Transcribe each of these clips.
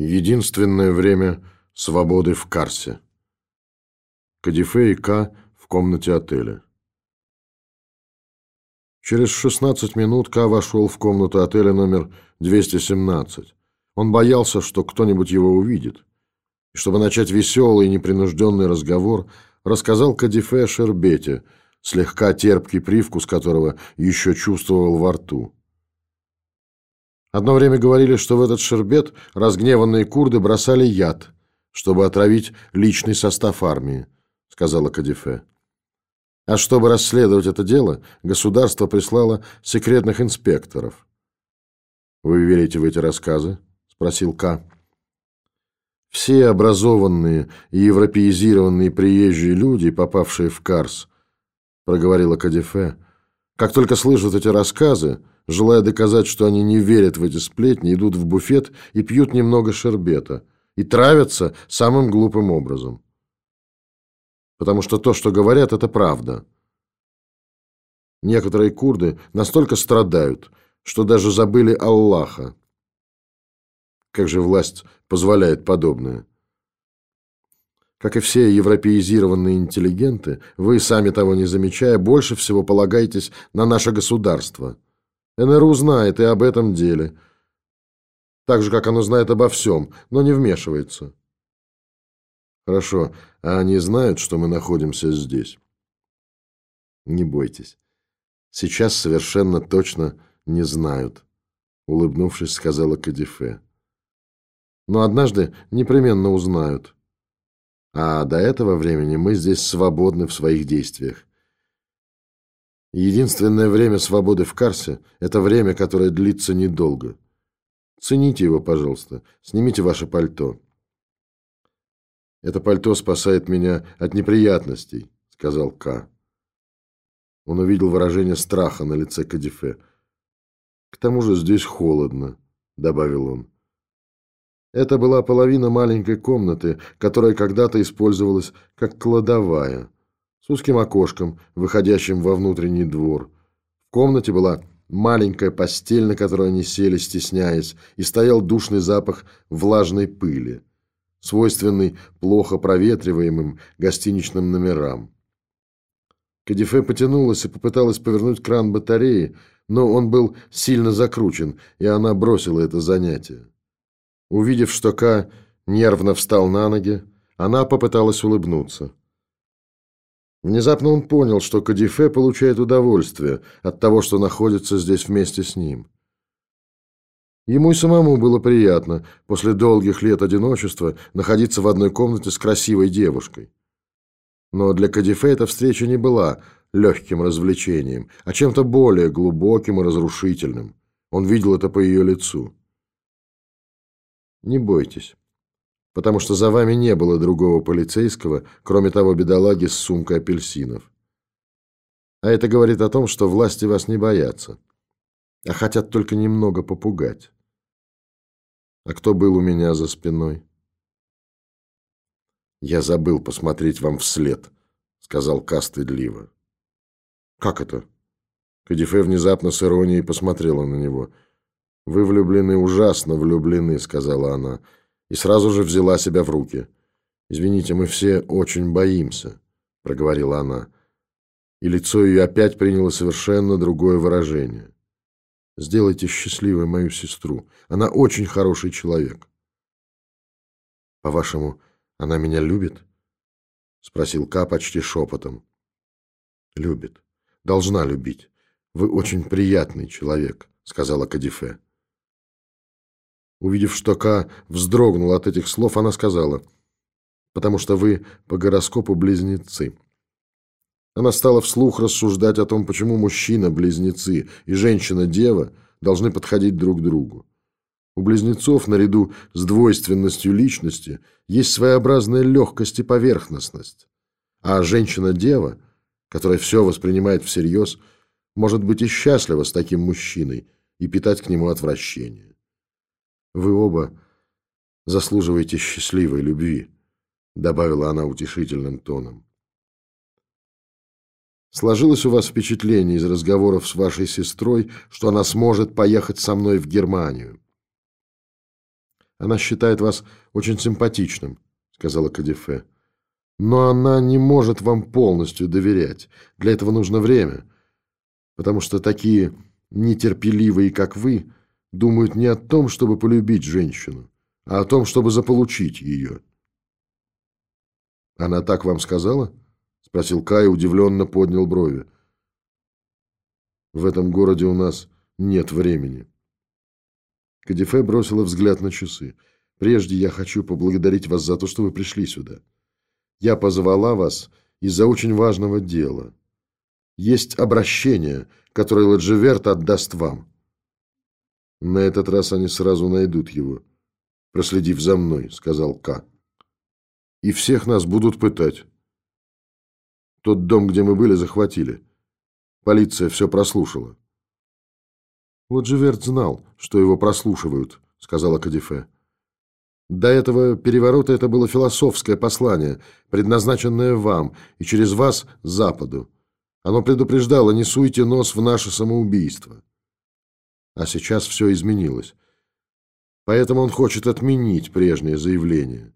Единственное время свободы в Карсе. Кадифе и К в комнате отеля. Через 16 минут К вошел в комнату отеля номер 217. Он боялся, что кто-нибудь его увидит. И чтобы начать веселый и непринужденный разговор, рассказал Кадифе о шербете, слегка терпкий привкус которого еще чувствовал во рту. Одно время говорили, что в этот шербет разгневанные курды бросали яд, чтобы отравить личный состав армии, сказала Кадифе. А чтобы расследовать это дело, государство прислало секретных инспекторов. Вы верите в эти рассказы? спросил К. Все образованные и европеизированные приезжие люди, попавшие в Карс, проговорила Кадифе, как только слышат эти рассказы, желая доказать, что они не верят в эти сплетни, идут в буфет и пьют немного шербета и травятся самым глупым образом. Потому что то, что говорят, это правда. Некоторые курды настолько страдают, что даже забыли Аллаха. Как же власть позволяет подобное? Как и все европеизированные интеллигенты, вы, сами того не замечая, больше всего полагаетесь на наше государство – НРУ знает и об этом деле. Так же, как оно знает обо всем, но не вмешивается. Хорошо, а они знают, что мы находимся здесь? Не бойтесь. Сейчас совершенно точно не знают, улыбнувшись, сказала Кадифе. Но однажды непременно узнают. А до этого времени мы здесь свободны в своих действиях. Единственное время свободы в Карсе – это время, которое длится недолго. Цените его, пожалуйста. Снимите ваше пальто. Это пальто спасает меня от неприятностей, сказал К. Он увидел выражение страха на лице Кадифе. К тому же здесь холодно, добавил он. Это была половина маленькой комнаты, которая когда-то использовалась как кладовая с узким окошком, выходящим во внутренний двор. В комнате была маленькая постель, на которой они сели, стесняясь, и стоял душный запах влажной пыли, свойственный плохо проветриваемым гостиничным номерам. Кадифе потянулась и попыталась повернуть кран батареи, но он был сильно закручен, и она бросила это занятие. Увидев, что Ка нервно встал на ноги, она попыталась улыбнуться. Внезапно он понял, что Кадифе получает удовольствие от того, что находится здесь вместе с ним. Ему и самому было приятно после долгих лет одиночества находиться в одной комнате с красивой девушкой. Но для Кадифе эта встреча не была легким развлечением, а чем-то более глубоким и разрушительным. Он видел это по ее лицу. «Не бойтесь», потому что за вами не было другого полицейского, кроме того бедолаги с сумкой апельсинов. А это говорит о том, что власти вас не боятся, а хотят только немного попугать. А кто был у меня за спиной? Я забыл посмотреть вам вслед, сказал Ка стыдливо. Как это? Кадифе внезапно с иронией посмотрела на него. Вы влюблены, ужасно влюблены, сказала она и сразу же взяла себя в руки. «Извините, мы все очень боимся», — проговорила она. И лицо ее опять приняло совершенно другое выражение. «Сделайте счастливой мою сестру. Она очень хороший человек». «По-вашему, она меня любит?» — спросил Ка почти шепотом. «Любит. Должна любить. Вы очень приятный человек», — сказала Кадифе. Увидев, что Ка вздрогнул от этих слов, она сказала, «Потому что вы по гороскопу близнецы». Она стала вслух рассуждать о том, почему мужчина-близнецы и женщина-дева должны подходить друг другу. У близнецов, наряду с двойственностью личности, есть своеобразная легкость и поверхностность. А женщина-дева, которая все воспринимает всерьез, может быть и счастлива с таким мужчиной и питать к нему отвращение. Вы оба заслуживаете счастливой любви, добавила она утешительным тоном. Сложилось у вас впечатление из разговоров с вашей сестрой, что она сможет поехать со мной в Германию. Она считает вас очень симпатичным, сказала Кадифе. Но она не может вам полностью доверять. Для этого нужно время. Потому что такие нетерпеливые, как вы, думают не о том, чтобы полюбить женщину, а о том, чтобы заполучить ее. Она так вам сказала? Спросил Кай удивленно поднял брови. В этом городе у нас нет времени. Кадифе бросила взгляд на часы. Прежде я хочу поблагодарить вас за то, что вы пришли сюда. Я позвала вас из-за очень важного дела. Есть обращение, которое Ладживерт отдаст вам. На этот раз они сразу найдут его, проследив за мной, сказал К. И всех нас будут пытать. Тот дом, где мы были, захватили. Полиция все прослушала. Ладживерт знал, что его прослушивают, сказала Кадифе. До этого переворота это было философское послание, предназначенное вам и через вас Западу. Оно предупреждало, не суйте нос в наше самоубийство. А сейчас все изменилось. Поэтому он хочет отменить прежнее заявление.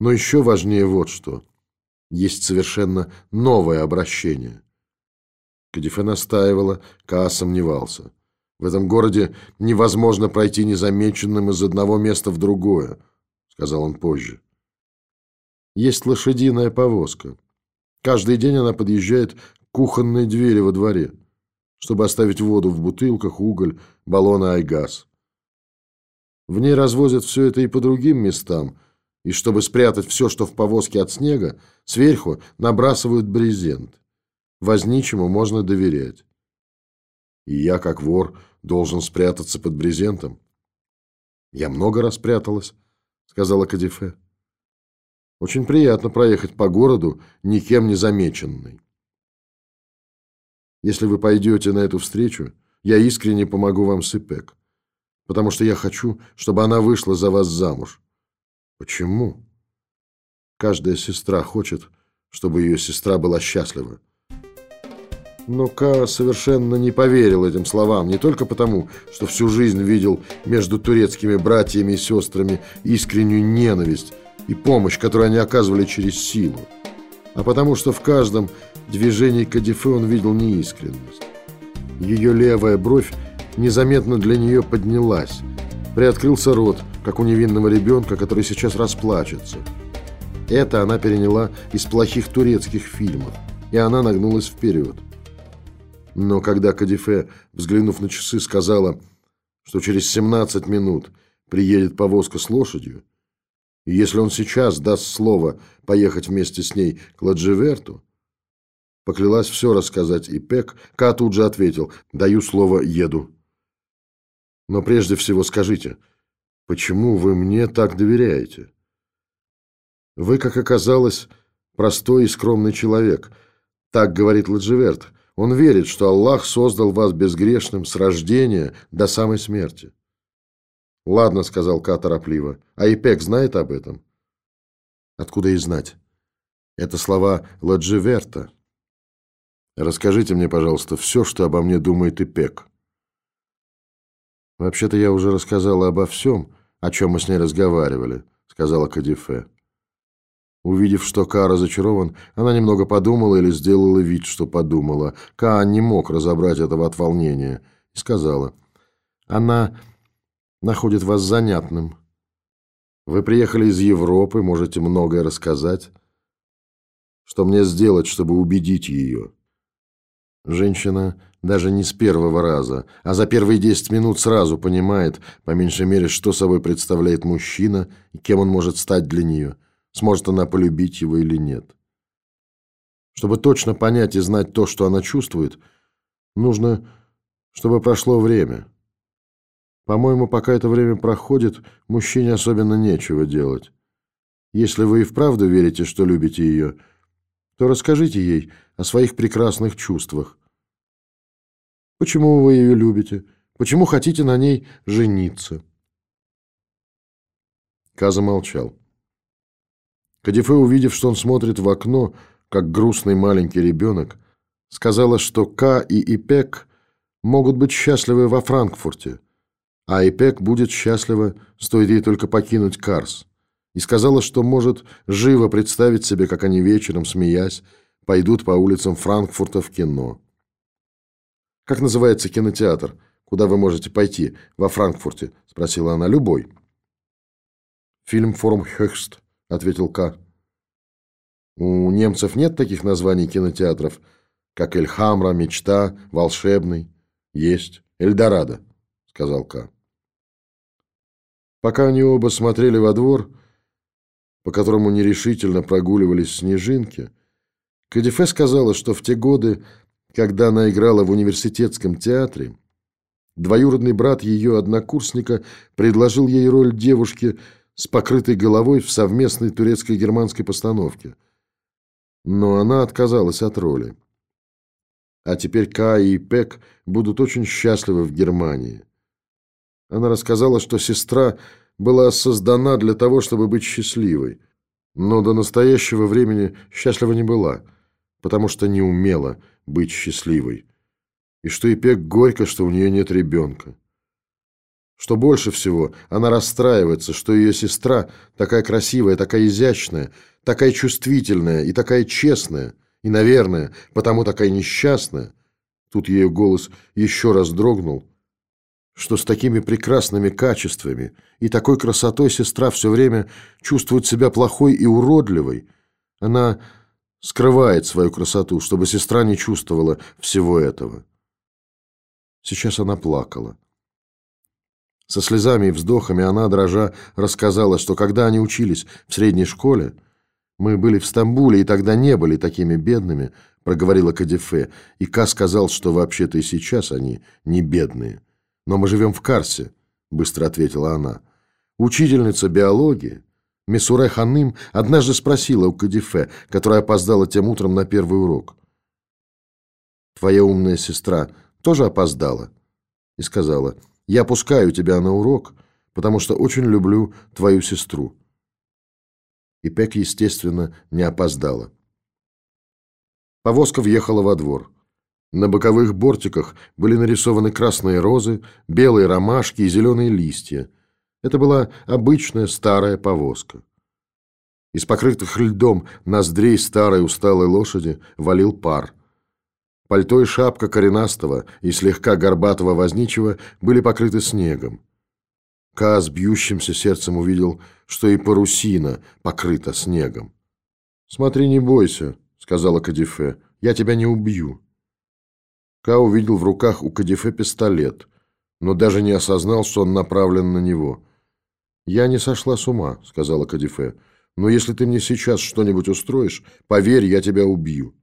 Но еще важнее вот что. Есть совершенно новое обращение. Кадифе настаивала, Каа сомневался. В этом городе невозможно пройти незамеченным из одного места в другое сказал он позже. Есть лошадиная повозка. Каждый день она подъезжает к кухонной двери во дворе, чтобы оставить воду в бутылках, уголь, баллоны айгаз. В ней развозят все это и по другим местам, и чтобы спрятать все, что в повозке от снега, сверху набрасывают брезент. Возничему можно доверять. И я, как вор, должен спрятаться под брезентом. Я много раз пряталась, сказала Кадифе. Очень приятно проехать по городу, никем не замеченной. Если вы пойдете на эту встречу, я искренне помогу вам с Ипек, потому что я хочу, чтобы она вышла за вас замуж. Почему? Каждая сестра хочет, чтобы ее сестра была счастлива. Но Ка совершенно не поверил этим словам, не только потому, что всю жизнь видел между турецкими братьями и сестрами искреннюю ненависть и помощь, которую они оказывали через силу, а потому что в каждом движении Кадифе он видел неискренность. Ее левая бровь незаметно для нее поднялась, приоткрылся рот, как у невинного ребенка, который сейчас расплачется. Это она переняла из плохих турецких фильмов, и она нагнулась вперед. Но когда Кадифе, взглянув на часы, сказала, что через 17 минут приедет повозка с лошадью, и если он сейчас даст слово поехать вместе с ней к Ладживерту, поклялась все рассказать и Пек, Ка тут же ответил, даю слово, еду. Но прежде всего скажите, почему вы мне так доверяете? Вы, как оказалось, простой и скромный человек, так говорит Ладживерт, он верит, что Аллах создал вас безгрешным с рождения до самой смерти. «Ладно», — сказал Ка торопливо. «А Ипек знает об этом?» «Откуда и знать?» «Это слова Ладживерта. Расскажите мне, пожалуйста, все, что обо мне думает Ипек». «Вообще-то я уже рассказала обо всем, о чем мы с ней разговаривали», — сказала Кадифе. Увидев, что Ка разочарован, она немного подумала или сделала вид, что подумала. Ка не мог разобрать этого от волнения и сказала. «Она находит вас занятным. Вы приехали из Европы, можете многое рассказать. Что мне сделать, чтобы убедить ее?» Женщина даже не с первого раза, а за первые десять минут сразу понимает, по меньшей мере, что собой представляет мужчина и кем он может стать для нее – сможет она полюбить его или нет. Чтобы точно понять и знать то, что она чувствует, нужно, чтобы прошло время. По-моему, пока это время проходит, мужчине особенно нечего делать. Если вы и вправду верите, что любите ее, то расскажите ей о своих прекрасных чувствах. Почему вы ее любите? Почему хотите на ней жениться? Каза молчал. Кадифе, увидев, что он смотрит в окно, как грустный маленький ребенок, сказала, что К и Ипек могут быть счастливы во Франкфурте, а Эпек будет счастлива, стоит ей только покинуть Карс. И сказала, что может живо представить себе, как они вечером, смеясь, пойдут по улицам Франкфурта в кино. «Как называется кинотеатр, куда вы можете пойти во Франкфурте?» – спросила она. «Любой». «Фильм «Форм Хёхст», – ответил К. «У немцев нет таких названий кинотеатров, как Эльхамра, Мечта, Волшебный?» «Есть. Эльдорадо», – сказал К. Пока они оба смотрели во двор, по которому нерешительно прогуливались снежинки, Кадифе сказала, что в те годы, когда она играла в университетском театре, двоюродный брат ее однокурсника предложил ей роль девушки с покрытой головой в совместной турецко-германской постановке. Но она отказалась от роли. А теперь Кай и Пек будут очень счастливы в Германии. Она рассказала, что сестра была создана для того, чтобы быть счастливой, но до настоящего времени счастлива не была, потому что не умела быть счастливой, и что и Пек горько, что у нее нет ребенка. Что больше всего, она расстраивается, что ее сестра такая красивая, такая изящная, такая чувствительная и такая честная, и, наверное, потому такая несчастная, тут ее голос еще раз дрогнул, что с такими прекрасными качествами и такой красотой сестра все время чувствует себя плохой и уродливой. Она скрывает свою красоту, чтобы сестра не чувствовала всего этого. Сейчас она плакала. Со слезами и вздохами она, дрожа, рассказала, что когда они учились в средней школе, мы были в Стамбуле и тогда не были такими бедными, проговорила Кадифе, и Ка сказал, что вообще-то и сейчас они не бедные. «Но мы живем в Карсе», — быстро ответила она. Учительница биологии, Месуре Ханым, однажды спросила у Кадифе, которая опоздала тем утром на первый урок. «Твоя умная сестра тоже опоздала?» И сказала, «Я пускаю тебя на урок, потому что очень люблю твою сестру». И Пек, естественно, не опоздала. Повозка въехала во двор. На боковых бортиках были нарисованы красные розы, белые ромашки и зеленые листья. Это была обычная старая повозка. Из покрытых льдом ноздрей старой усталой лошади валил пар. Пальто и шапка коренастого и слегка горбатого возничего были покрыты снегом. Ка с бьющимся сердцем увидел, что и парусина покрыта снегом. «Смотри, не бойся», — сказала Кадифе, — «я тебя не убью». Ка увидел в руках у Кадифе пистолет, но даже не осознал, что он направлен на него. «Я не сошла с ума», — сказала Кадифе, — «но если ты мне сейчас что-нибудь устроишь, поверь, я тебя убью».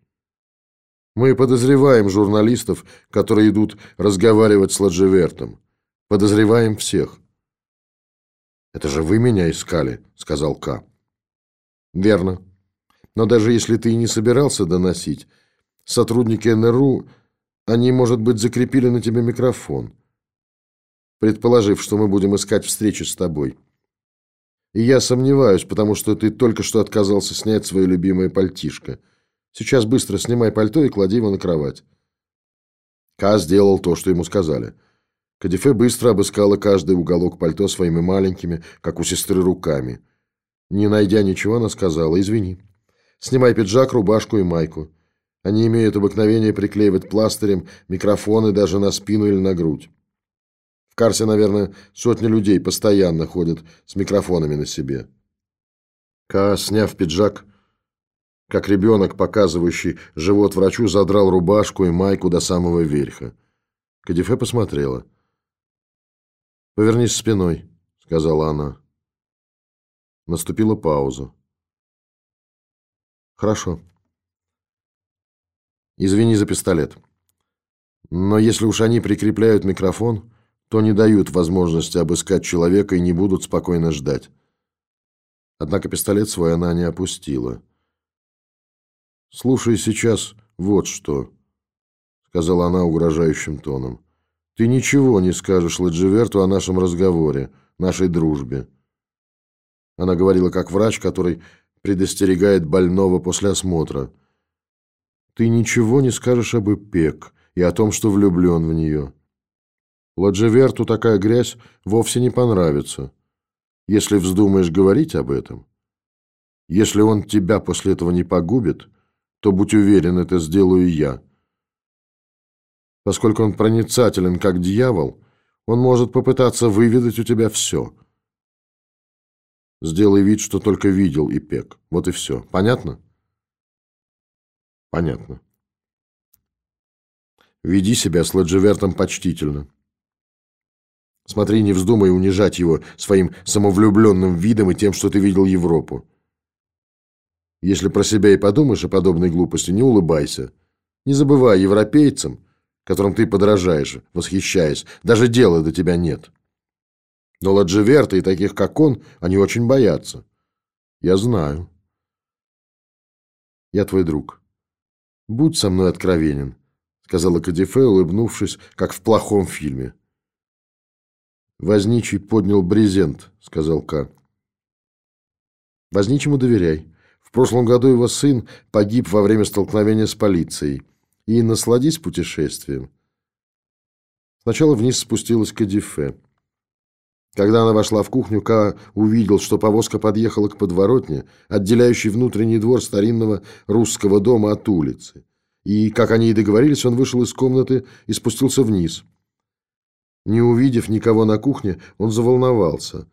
Мы подозреваем журналистов, которые идут разговаривать с Ладжевертом. Подозреваем всех. «Это же вы меня искали», — сказал Ка. «Верно. Но даже если ты и не собирался доносить, сотрудники НРУ они, может быть, закрепили на тебе микрофон, предположив, что мы будем искать встречи с тобой. И я сомневаюсь, потому что ты только что отказался снять свое любимое пальтишко. Сейчас быстро снимай пальто и клади его на кровать. Ка сделал то, что ему сказали. Кадифе быстро обыскала каждый уголок пальто своими маленькими, как у сестры, руками. Не найдя ничего, она сказала, извини. Снимай пиджак, рубашку и майку. Они имеют обыкновение приклеивать пластырем микрофоны даже на спину или на грудь. В Карсе, наверное, сотни людей постоянно ходят с микрофонами на себе. Ка, сняв пиджак, как ребенок, показывающий живот врачу, задрал рубашку и майку до самого верха. Кадифе посмотрела. «Повернись спиной», — сказала она. Наступила пауза. «Хорошо». Извини за пистолет. Но если уж они прикрепляют микрофон, то не дают возможности обыскать человека и не будут спокойно ждать. Однако пистолет свой она не опустила. «Слушай сейчас вот что», — сказала она угрожающим тоном. «Ты ничего не скажешь Ладживерту о нашем разговоре, нашей дружбе». Она говорила как врач, который предостерегает больного после осмотра. Ты ничего не скажешь об Ипек и о том, что влюблен в нее. Ладжеверту такая грязь вовсе не понравится, если вздумаешь говорить об этом. Если он тебя после этого не погубит, то, будь уверен, это сделаю я. Поскольку он проницателен, как дьявол, он может попытаться выведать у тебя все. Сделай вид, что только видел и пек. Вот и все. Понятно? Понятно. Веди себя с Ладжевертом почтительно. Смотри, не вздумай унижать его своим самовлюбленным видом и тем, что ты видел Европу. Если про себя и подумаешь о подобной глупости, не улыбайся. Не забывай, европейцам, которым ты подражаешь, восхищаясь, даже дела до тебя нет. Но Ладжеверта и таких, как он, они очень боятся. Я знаю. Я твой друг. Будь со мной откровенен, сказала Кадифе, улыбнувшись, как в плохом фильме. Возничий поднял брезент, сказал К. Возничему доверяй. В прошлом году его сын погиб во время столкновения с полицией. И насладись путешествием. Сначала вниз спустилась Кадифе. Когда она вошла в кухню, Ка увидел, что повозка подъехала к подворотне, отделяющей внутренний двор старинного русского дома от улицы. И, как они и договорились, он вышел из комнаты и спустился вниз. Не увидев никого на кухне, он заволновался,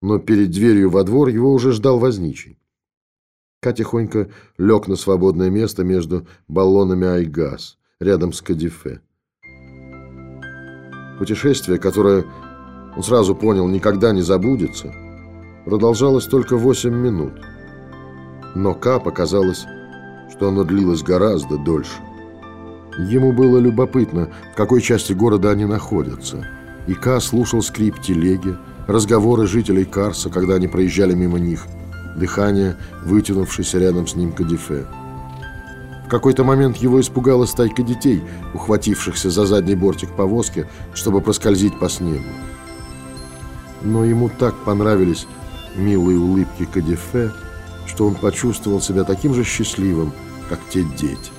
но перед дверью во двор его уже ждал возничий. Ка тихонько лег на свободное место между баллонами Айгаз, рядом с Кадифе. Путешествие, которое, он сразу понял, никогда не забудется, продолжалось только восемь минут. Но Ка показалось, что оно длилось гораздо дольше. Ему было любопытно, в какой части города они находятся. И Ка слушал скрип телеги, разговоры жителей Карса, когда они проезжали мимо них – дыхание, вытянувшееся рядом с ним кадифе. В какой-то момент его испугала стайка детей, ухватившихся за задний бортик повозки, чтобы проскользить по снегу. Но ему так понравились милые улыбки кадифе, что он почувствовал себя таким же счастливым, как те дети.